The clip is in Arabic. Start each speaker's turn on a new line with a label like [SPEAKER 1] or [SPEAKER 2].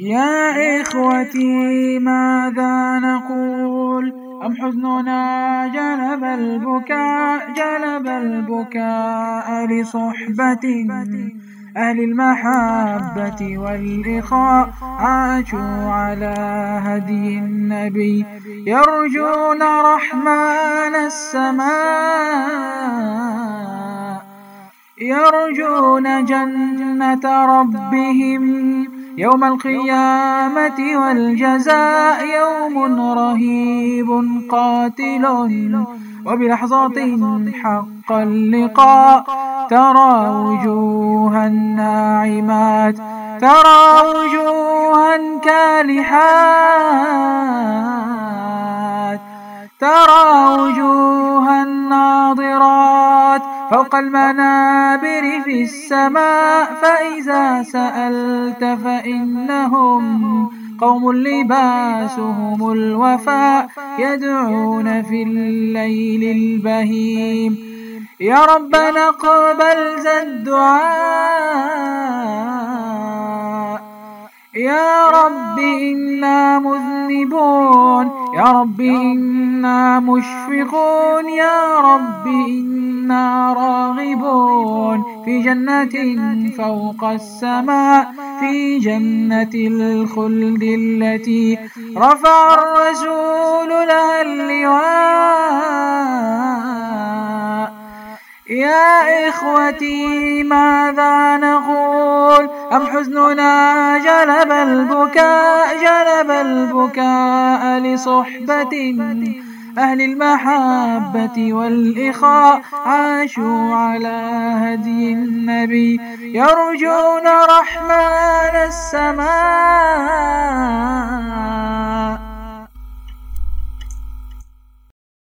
[SPEAKER 1] يا إخوتي ماذا نقول؟ أم حزننا جلب البكاء جلب البكاء لصحبة أهل المحبة والإخاء عاشوا على هدي النبي يرجون رحمن السماء. يرجون جنة ربهم. يوم القيامة والجزاء يوم رهيب قاتل وبلحظة حق اللقاء ترى وجوها ناعمات ترى وجوها كالحات ترى وجوها فوق المنابر في السماء فإذا سألت فإنهم قوم لباسهم الوفاء يدعون في الليل البهيم. يا ربنا اقبل ذا الدعاء يا رب إنا مذنبون. يا رب إنا مشفقون. يا رب إنا راغبون. في جنة فوق السماء في جنة الخلد التي رفع الرسول لها اللواء. يا إخوتي ماذا نقول؟ أم حزننا جلب البكاء جلب البكاء لصحبة أهل المحبة والإخاء. عاشوا على هدي النبي. يرجون رحمن السماء.